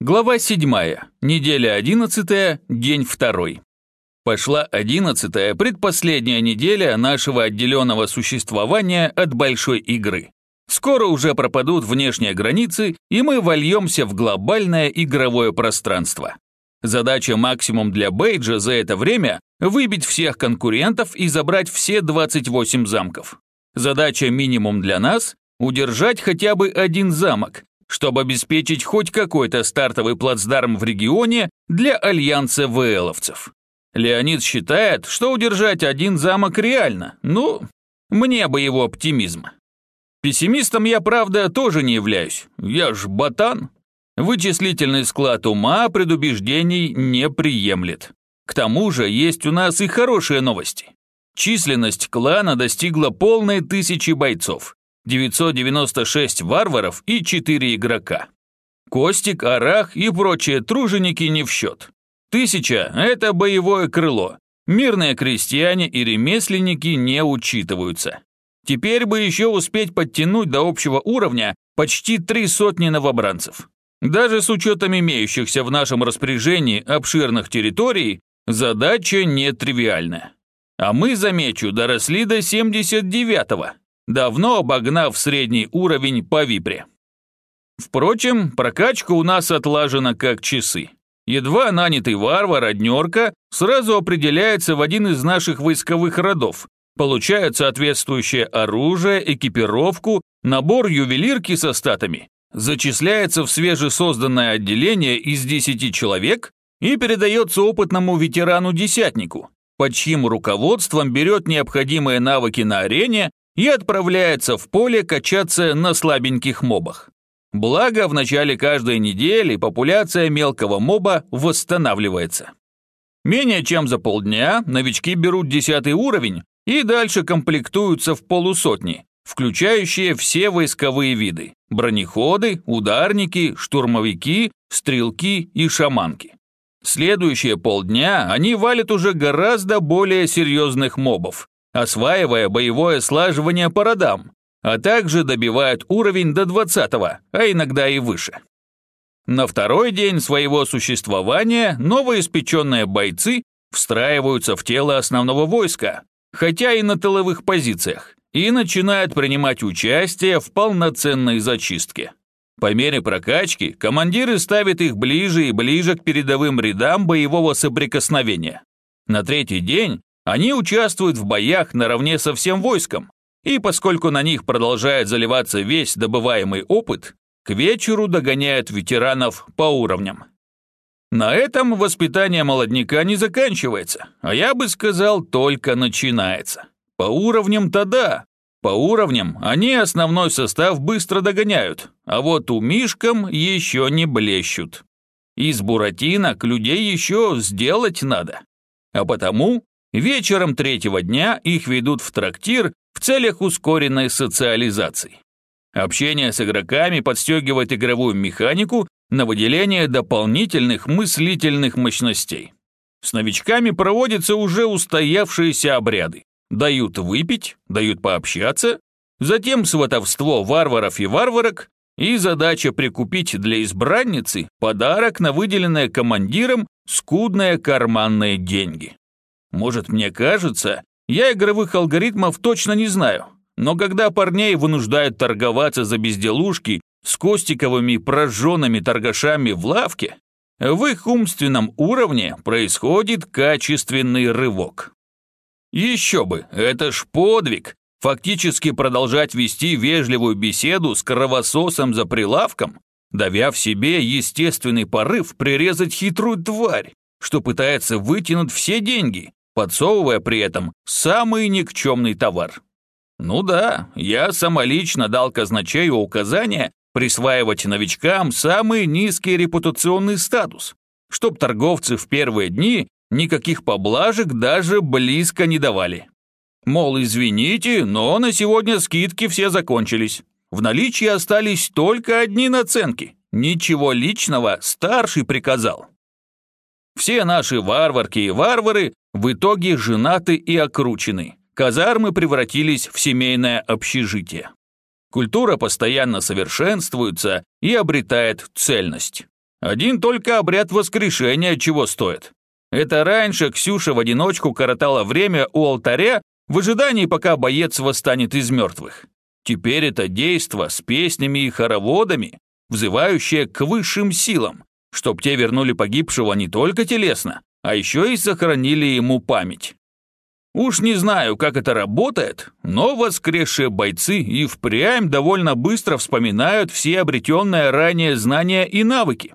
Глава 7. Неделя 11. День 2. Пошла 11 предпоследняя неделя нашего отделенного существования от большой игры. Скоро уже пропадут внешние границы, и мы вольемся в глобальное игровое пространство. Задача максимум для Бейджа за это время – выбить всех конкурентов и забрать все 28 замков. Задача минимум для нас – удержать хотя бы один замок, чтобы обеспечить хоть какой-то стартовый плацдарм в регионе для альянса ВЛовцев. Леонид считает, что удержать один замок реально, ну, мне бы его оптимизм. Пессимистом я, правда, тоже не являюсь, я ж ботан. Вычислительный склад ума предубеждений не приемлет. К тому же есть у нас и хорошие новости. Численность клана достигла полной тысячи бойцов, 996 варваров и 4 игрока. Костик, Арах и прочие труженики не в счет. Тысяча – это боевое крыло. Мирные крестьяне и ремесленники не учитываются. Теперь бы еще успеть подтянуть до общего уровня почти три сотни новобранцев. Даже с учетом имеющихся в нашем распоряжении обширных территорий, задача нетривиальная. А мы, замечу, доросли до 79-го давно обогнав средний уровень по випре. Впрочем, прокачка у нас отлажена как часы. Едва нанятый варвар, однерка, сразу определяется в один из наших войсковых родов, получает соответствующее оружие, экипировку, набор ювелирки со статами, зачисляется в свежесозданное отделение из 10 человек и передается опытному ветерану-десятнику, под чьим руководством берет необходимые навыки на арене и отправляется в поле качаться на слабеньких мобах. Благо, в начале каждой недели популяция мелкого моба восстанавливается. Менее чем за полдня новички берут десятый уровень и дальше комплектуются в полусотни, включающие все войсковые виды – бронеходы, ударники, штурмовики, стрелки и шаманки. Следующие полдня они валят уже гораздо более серьезных мобов, осваивая боевое слаживание по родам, а также добивают уровень до 20 а иногда и выше. На второй день своего существования новоиспеченные бойцы встраиваются в тело основного войска, хотя и на тыловых позициях, и начинают принимать участие в полноценной зачистке. По мере прокачки командиры ставят их ближе и ближе к передовым рядам боевого соприкосновения. На третий день они участвуют в боях наравне со всем войском, и поскольку на них продолжает заливаться весь добываемый опыт, к вечеру догоняют ветеранов по уровням. На этом воспитание молодняка не заканчивается, а я бы сказал, только начинается. По уровням-то да, по уровням они основной состав быстро догоняют, а вот у Мишкам еще не блещут. Из буратинок людей еще сделать надо. А потому Вечером третьего дня их ведут в трактир в целях ускоренной социализации. Общение с игроками подстегивает игровую механику на выделение дополнительных мыслительных мощностей. С новичками проводятся уже устоявшиеся обряды. Дают выпить, дают пообщаться, затем сватовство варваров и варварок и задача прикупить для избранницы подарок на выделенное командиром скудные карманные деньги. Может, мне кажется, я игровых алгоритмов точно не знаю, но когда парней вынуждают торговаться за безделушки с костиковыми прожженными торгашами в лавке, в их умственном уровне происходит качественный рывок. Еще бы, это ж подвиг, фактически продолжать вести вежливую беседу с кровососом за прилавком, давя в себе естественный порыв прирезать хитрую тварь, что пытается вытянуть все деньги, подсовывая при этом самый никчемный товар. Ну да, я самолично дал казначею указание присваивать новичкам самый низкий репутационный статус, чтоб торговцы в первые дни никаких поблажек даже близко не давали. Мол, извините, но на сегодня скидки все закончились. В наличии остались только одни наценки. Ничего личного старший приказал. Все наши варварки и варвары в итоге женаты и окручены. Казармы превратились в семейное общежитие. Культура постоянно совершенствуется и обретает цельность. Один только обряд воскрешения чего стоит. Это раньше Ксюша в одиночку коротала время у алтаря в ожидании, пока боец восстанет из мертвых. Теперь это действо с песнями и хороводами, взывающее к высшим силам, чтоб те вернули погибшего не только телесно, а еще и сохранили ему память. Уж не знаю, как это работает, но воскресшие бойцы и впрямь довольно быстро вспоминают все обретенные ранее знания и навыки.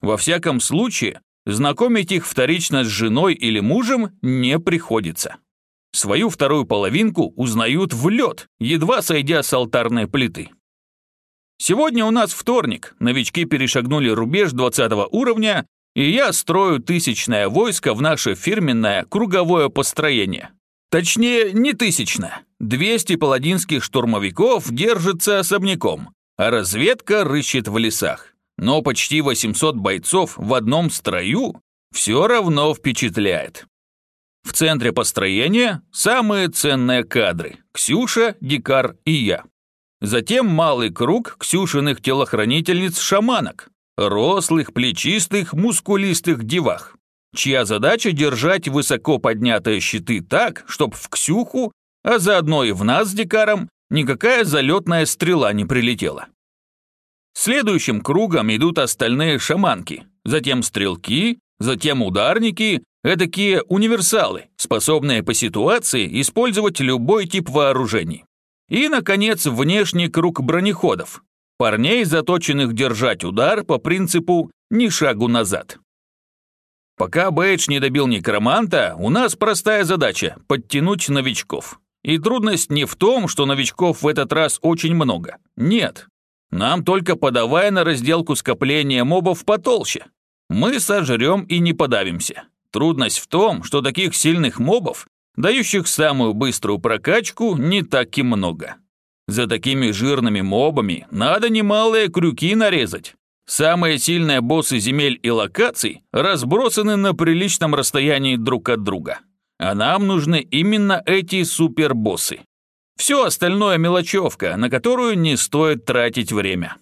Во всяком случае, знакомить их вторично с женой или мужем не приходится. Свою вторую половинку узнают в лед, едва сойдя с алтарной плиты. Сегодня у нас вторник, новички перешагнули рубеж 20 уровня, и я строю тысячное войско в наше фирменное круговое построение. Точнее, не тысячное. 200 паладинских штурмовиков держится особняком, а разведка рыщет в лесах. Но почти 800 бойцов в одном строю все равно впечатляет. В центре построения самые ценные кадры – Ксюша, Дикар и я. Затем малый круг Ксюшиных телохранительниц-шаманок, рослых, плечистых, мускулистых девах, чья задача держать высоко поднятые щиты так, чтоб в Ксюху, а заодно и в нас с Дикаром, никакая залетная стрела не прилетела. Следующим кругом идут остальные шаманки, затем стрелки, затем ударники, эдакие универсалы, способные по ситуации использовать любой тип вооружений. И, наконец, внешний круг бронеходов. Парней, заточенных держать удар по принципу «ни шагу назад». Пока Бэйдж не добил некроманта, у нас простая задача – подтянуть новичков. И трудность не в том, что новичков в этот раз очень много. Нет. Нам только подавая на разделку скопления мобов потолще. Мы сожрем и не подавимся. Трудность в том, что таких сильных мобов дающих самую быструю прокачку, не так и много. За такими жирными мобами надо немалые крюки нарезать. Самые сильные боссы земель и локаций разбросаны на приличном расстоянии друг от друга. А нам нужны именно эти супербоссы. Все остальное мелочевка, на которую не стоит тратить время.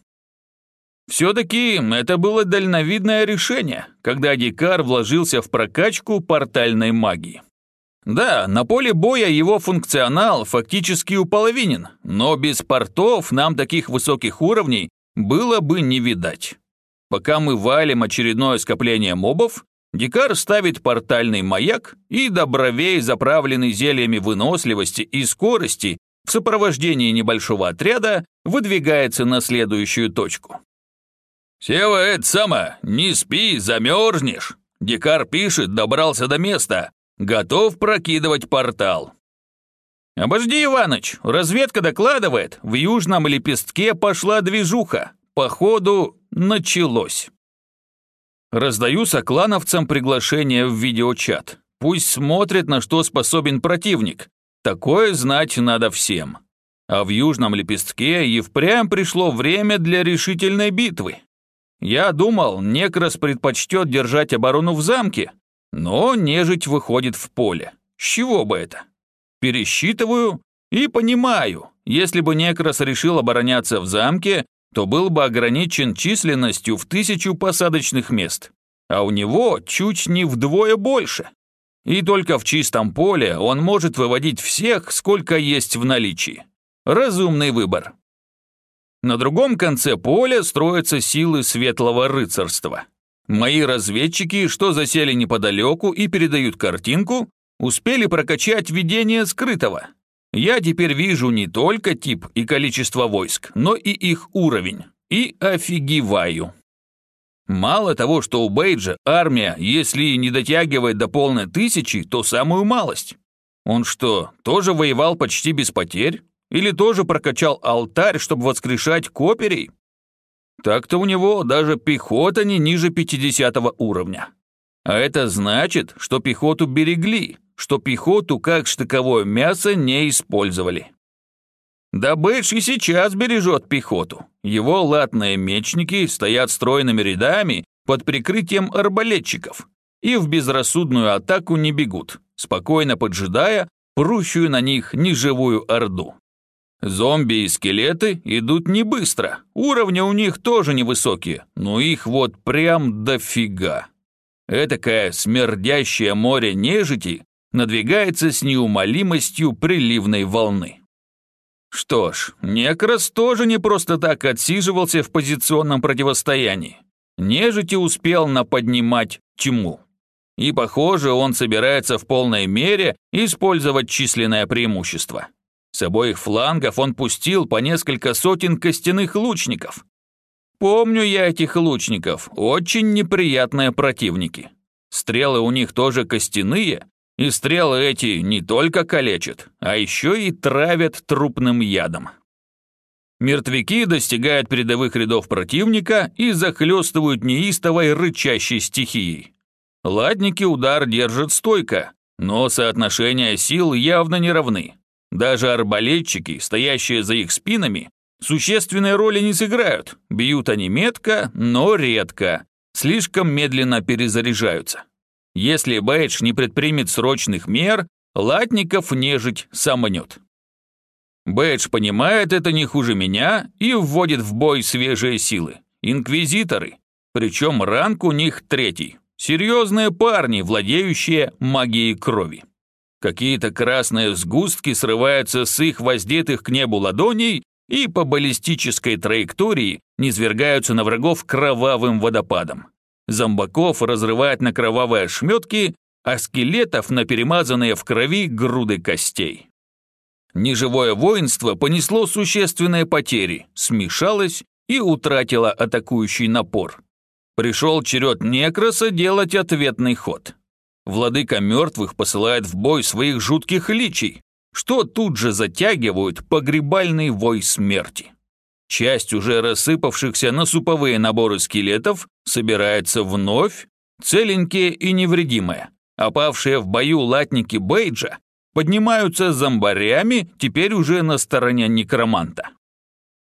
Все-таки это было дальновидное решение, когда Дикар вложился в прокачку портальной магии. Да, на поле боя его функционал фактически уполовинен, но без портов нам таких высоких уровней было бы не видать. Пока мы валим очередное скопление мобов, Дикар ставит портальный маяк и добровей, заправленный зельями выносливости и скорости, в сопровождении небольшого отряда выдвигается на следующую точку. «Сева, это сама, не спи, замерзнешь!» Дикар пишет, добрался до места, Готов прокидывать портал. «Обожди, Иваныч, разведка докладывает, в южном лепестке пошла движуха. Походу, началось». Раздаю соклановцам приглашение в видеочат. Пусть смотрят, на что способен противник. Такое знать надо всем. А в южном лепестке и впрямь пришло время для решительной битвы. Я думал, Некрас предпочтет держать оборону в замке, но нежить выходит в поле. С чего бы это? Пересчитываю и понимаю, если бы Некрас решил обороняться в замке, то был бы ограничен численностью в тысячу посадочных мест, а у него чуть не вдвое больше. И только в чистом поле он может выводить всех, сколько есть в наличии. Разумный выбор. На другом конце поля строятся силы светлого рыцарства. Мои разведчики, что засели неподалеку и передают картинку, успели прокачать видение скрытого. Я теперь вижу не только тип и количество войск, но и их уровень. И офигеваю. Мало того, что у Бейджа армия, если не дотягивает до полной тысячи, то самую малость. Он что, тоже воевал почти без потерь? Или тоже прокачал алтарь, чтобы воскрешать коперей? Так-то у него даже пехота не ниже 50 уровня. А это значит, что пехоту берегли, что пехоту как штыковое мясо не использовали. Бэдж и сейчас бережет пехоту. Его латные мечники стоят стройными рядами под прикрытием арбалетчиков и в безрассудную атаку не бегут, спокойно поджидая прущую на них неживую орду. Зомби и скелеты идут не быстро, уровни у них тоже невысокие, но их вот прям дофига. Этакое смердящее море нежити надвигается с неумолимостью приливной волны. Что ж, Некрас тоже не просто так отсиживался в позиционном противостоянии. Нежити успел наподнимать тьму. И, похоже, он собирается в полной мере использовать численное преимущество. С обоих флангов он пустил по несколько сотен костяных лучников. Помню я этих лучников, очень неприятные противники. Стрелы у них тоже костяные, и стрелы эти не только калечат, а еще и травят трупным ядом. Мертвяки достигают передовых рядов противника и захлестывают неистовой рычащей стихией. Латники удар держат стойко, но соотношения сил явно не равны. Даже арбалетчики, стоящие за их спинами, существенной роли не сыграют. Бьют они метко, но редко. Слишком медленно перезаряжаются. Если Бэйдж не предпримет срочных мер, латников нежить сомнет. Бэдж понимает это не хуже меня и вводит в бой свежие силы. Инквизиторы. Причем ранг у них третий. Серьезные парни, владеющие магией крови. Какие-то красные сгустки срываются с их воздетых к небу ладоней и по баллистической траектории низвергаются на врагов кровавым водопадом. Зомбаков разрывает на кровавые ошметки, а скелетов на перемазанные в крови груды костей. Неживое воинство понесло существенные потери, смешалось и утратило атакующий напор. Пришел черед Некроса делать ответный ход. Владыка мертвых посылает в бой своих жутких личий, что тут же затягивают погребальный вой смерти. Часть уже рассыпавшихся на суповые наборы скелетов собирается вновь, целенькие и невредимые. Опавшие в бою латники Бейджа поднимаются зомбарями, теперь уже на стороне некроманта.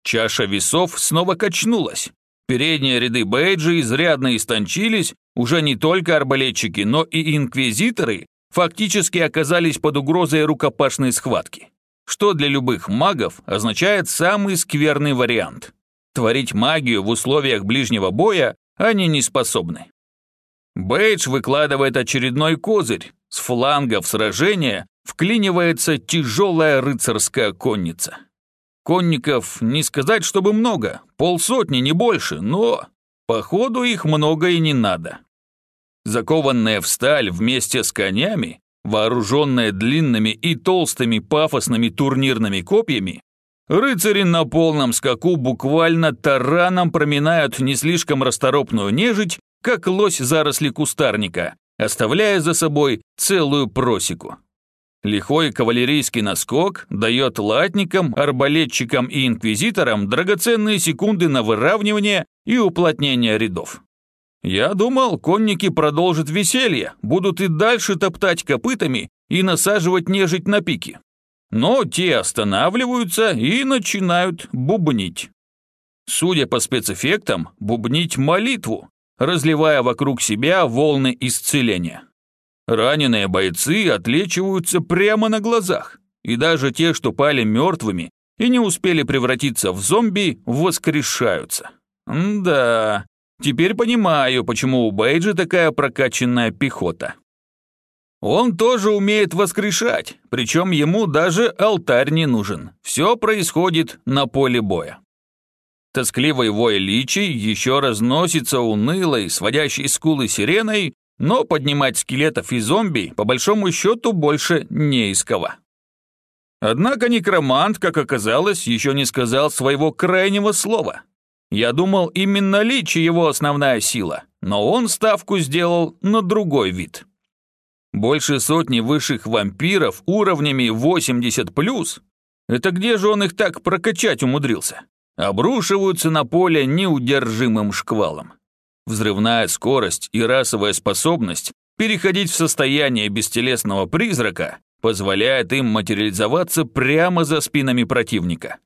Чаша весов снова качнулась. Передние ряды Бейджа изрядно истончились, уже не только арбалетчики, но и инквизиторы фактически оказались под угрозой рукопашной схватки что для любых магов означает самый скверный вариант. Творить магию в условиях ближнего боя они не способны. Бейдж выкладывает очередной козырь. С флангов сражения вклинивается тяжелая рыцарская конница. Конников не сказать, чтобы много, полсотни, не больше, но, походу, их много и не надо. Закованные в сталь вместе с конями, Вооруженные длинными и толстыми пафосными турнирными копьями, рыцари на полном скаку буквально тараном проминают не слишком расторопную нежить, как лось заросли кустарника, оставляя за собой целую просеку. Лихой кавалерийский наскок дает латникам, арбалетчикам и инквизиторам драгоценные секунды на выравнивание и уплотнение рядов. Я думал, конники продолжат веселье, будут и дальше топтать копытами и насаживать нежить на пики. Но те останавливаются и начинают бубнить. Судя по спецэффектам, бубнить молитву, разливая вокруг себя волны исцеления. Раненые бойцы отлечиваются прямо на глазах, и даже те, что пали мертвыми и не успели превратиться в зомби, воскрешаются. М да, Теперь понимаю, почему у Бейджи такая прокачанная пехота. Он тоже умеет воскрешать, причем ему даже алтарь не нужен. Все происходит на поле боя. Тоскливый вой личий еще разносится унылой, сводящей скулы сиреной, но поднимать скелетов и зомби, по большому счету, больше не из кого. Однако некромант, как оказалось, еще не сказал своего крайнего слова. Я думал, именно Личи его основная сила, но он ставку сделал на другой вид. Больше сотни высших вампиров уровнями 80+, это где же он их так прокачать умудрился? Обрушиваются на поле неудержимым шквалом. Взрывная скорость и расовая способность переходить в состояние бестелесного призрака позволяет им материализоваться прямо за спинами противника.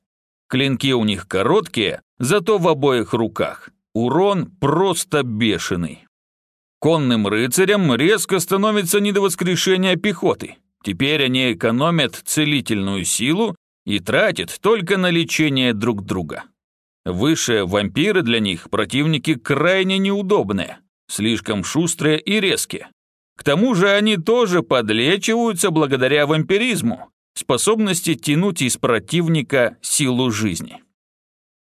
Клинки у них короткие, зато в обоих руках. Урон просто бешеный. Конным рыцарям резко становится не до воскрешения пехоты. Теперь они экономят целительную силу и тратит только на лечение друг друга. Высшие вампиры для них противники крайне неудобные, слишком шустрые и резкие. К тому же они тоже подлечиваются благодаря вампиризму, способности тянуть из противника силу жизни.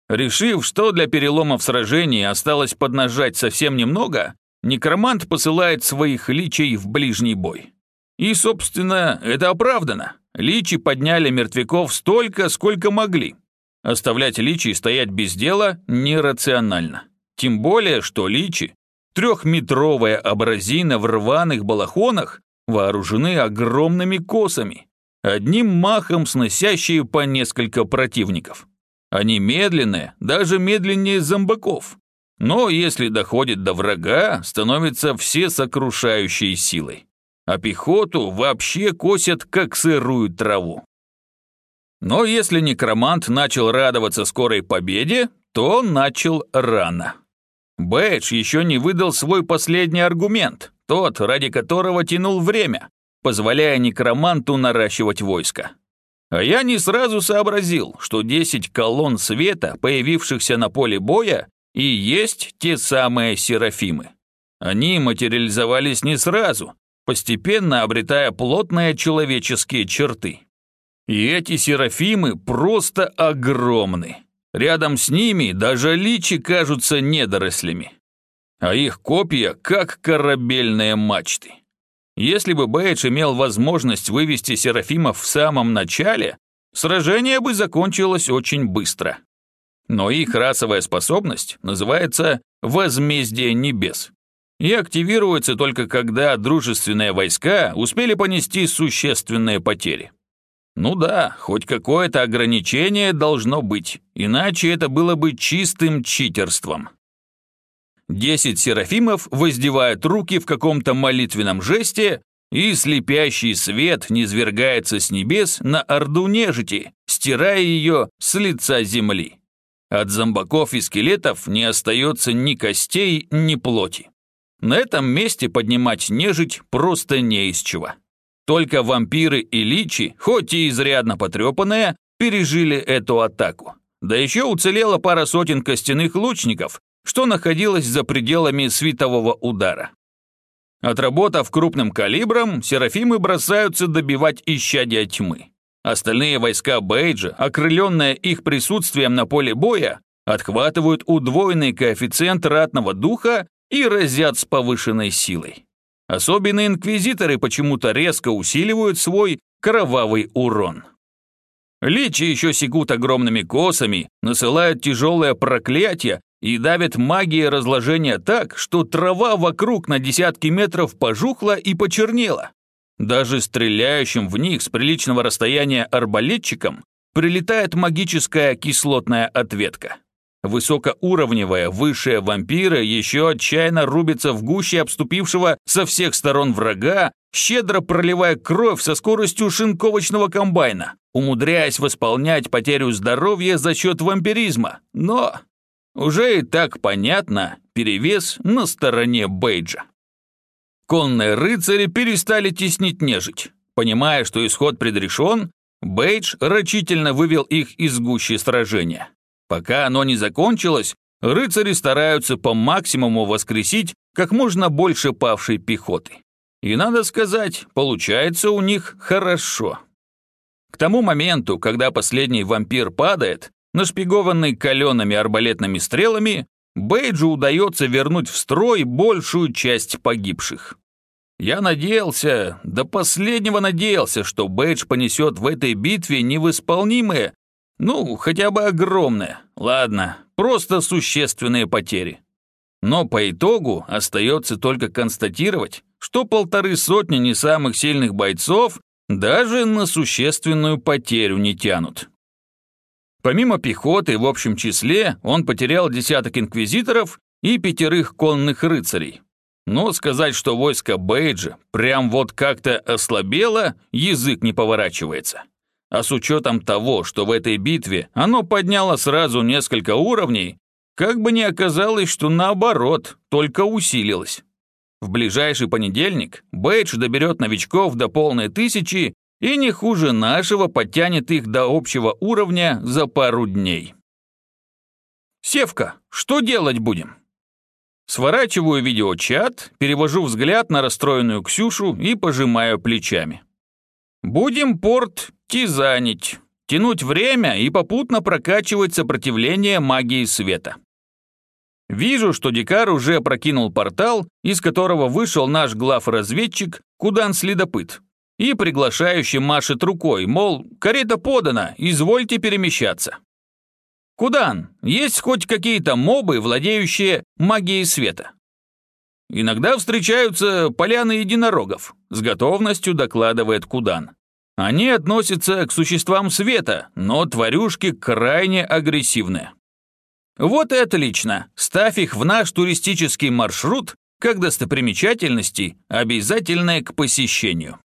Решив, что для перелома в сражении осталось поднажать совсем немного, некромант посылает своих личей в ближний бой. И, собственно, это оправдано. Личи подняли мертвяков столько, сколько могли. Оставлять личи стоять без дела нерационально. Тем более, что личи Трехметровая абразина в рваных балахонах вооружены огромными косами, одним махом сносящие по несколько противников. Они медленные, даже медленнее зомбаков. Но если доходит до врага, становятся все сокрушающей силой. А пехоту вообще косят, как сырую траву. Но если некромант начал радоваться скорой победе, то начал рано. Бэдж еще не выдал свой последний аргумент, тот, ради которого тянул время, позволяя некроманту наращивать войско. А я не сразу сообразил, что 10 колонн света, появившихся на поле боя, и есть те самые серафимы. Они материализовались не сразу, постепенно обретая плотные человеческие черты. И эти серафимы просто огромны. Рядом с ними даже личи кажутся недорослями. А их копья как корабельные мачты. Если бы Бейдж имел возможность вывести Серафимов в самом начале, сражение бы закончилось очень быстро. Но их расовая способность называется «возмездие небес» и активируется только когда дружественные войска успели понести существенные потери. Ну да, хоть какое-то ограничение должно быть, иначе это было бы чистым читерством. Десять серафимов воздевают руки в каком-то молитвенном жесте, и слепящий свет низвергается с небес на орду нежити, стирая ее с лица земли. От зомбаков и скелетов не остается ни костей, ни плоти. На этом месте поднимать нежить просто не из чего. Только вампиры и личи, хоть и изрядно потрепанные, пережили эту атаку. Да еще уцелела пара сотен костяных лучников, что находилось за пределами светового удара. Отработав крупным калибром, серафимы бросаются добивать исчадия тьмы. Остальные войска Бейджа, окрыленные их присутствием на поле боя, отхватывают удвоенный коэффициент ратного духа и разят с повышенной силой. Особенно инквизиторы почему-то резко усиливают свой кровавый урон. Личи еще секут огромными косами, насылают тяжелое проклятие и давят магией разложения так, что трава вокруг на десятки метров пожухла и почернела. Даже стреляющим в них с приличного расстояния арбалетчикам прилетает магическая кислотная ответка. Высокоуровневая высшая вампира еще отчаянно рубится в гуще обступившего со всех сторон врага, щедро проливая кровь со скоростью шинковочного комбайна, умудряясь восполнять потерю здоровья за счет вампиризма. Но уже и так понятно, перевес на стороне Бейджа. Конные рыцари перестали теснить нежить. Понимая, что исход предрешен, Бейдж рачительно вывел их из гущи сражения. Пока оно не закончилось, рыцари стараются по максимуму воскресить как можно больше павшей пехоты. И надо сказать, получается у них хорошо. К тому моменту, когда последний вампир падает, нашпигованный калеными арбалетными стрелами, Бейджу удается вернуть в строй большую часть погибших. Я надеялся, до последнего надеялся, что Бейдж понесет в этой битве невосполнимые, ну, хотя бы огромные. Ладно, просто существенные потери. Но по итогу остается только констатировать, что полторы сотни не самых сильных бойцов даже на существенную потерю не тянут. Помимо пехоты в общем числе, он потерял десяток инквизиторов и пятерых конных рыцарей. Но сказать, что войско Бейджа прям вот как-то ослабело, язык не поворачивается. А с учетом того, что в этой битве оно подняло сразу несколько уровней, как бы ни оказалось, что наоборот, только усилилось. В ближайший понедельник Бейдж доберет новичков до полной тысячи и не хуже нашего подтянет их до общего уровня за пару дней. Севка, что делать будем? Сворачиваю видеочат, перевожу взгляд на расстроенную Ксюшу и пожимаю плечами. Будем порт тизанить, тянуть время и попутно прокачивать сопротивление магии света. Вижу, что Дикар уже опрокинул портал, из которого вышел наш глав-разведчик Кудан-следопыт, и приглашающий машет рукой, мол, карета подана, извольте перемещаться. Кудан, есть хоть какие-то мобы, владеющие магией света? Иногда встречаются поляны единорогов, с готовностью докладывает Кудан. Они относятся к существам света, но тварюшки крайне агрессивны. Вот и отлично. Ставь их в наш туристический маршрут как достопримечательности, обязательные к посещению.